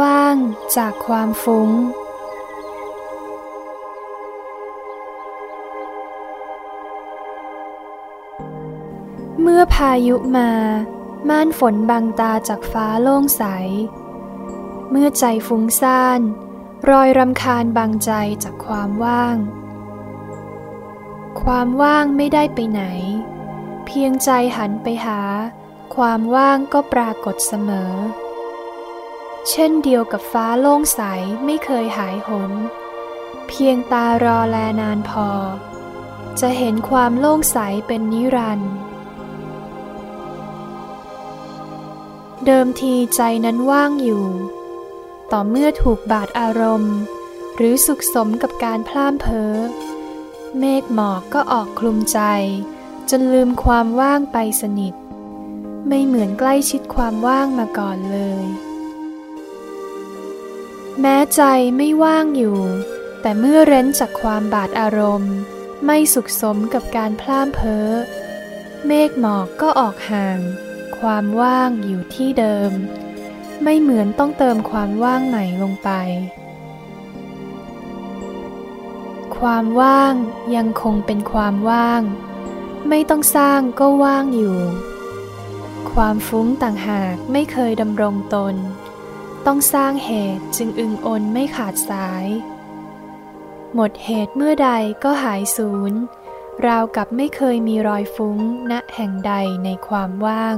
ว่างจากความฟุ้ง เมื่อพายุมา ม่านฝนบังตาจากฟ้าโล่งใส เมื่อใจฟุ้งซ่าน รอยรำคาญบังใจจากความว่าง ความว่างไม่ได้ไปไหน เพียงใจหันไปหา ความว่างก็ปรากฏเสมอ เช่นเดียวกับฟ้าโล่งใสไม่เคยหายหน เพียงตารอแลนานพอ จะเห็นความโล่งใสเป็นนิรันดร์เดิมทีใจนั้นว่างอยู่ ต่อเมื่อถูกบาดอารมณ์ หรือสุขสมกับการพล่ามเพ้อ เมฆหมอกก็ออกคลุมใจ จนลืมความว่างไปสนิท ไม่เหมือนใกล้ชิดความว่างมาก่อนเลย แม้ใจไม่ว่างอยู่ แต่เมื่อเร้นจากความบาดอารมณ์ ไม่สุขสมกับการพล่ามเพ้อ เมฆหมอกก็ออกห่าง ความว่างอยู่ที่เดิม ไม่เหมือนต้องเติมความว่างใหม่ลงไป ความว่างยังคงเป็นความว่าง ไม่ต้องสร้างก็ว่างอยู่ ความฟุ้งต่างหากไม่เคยดำรงตน ต้องสร้างเหตุจึงอึงอนไม่ขาดสาย หมดเหตุเมื่อใดก็หายสูญราวกับไม่เคยมีรอยฟุ้งณแห่งใดในความว่าง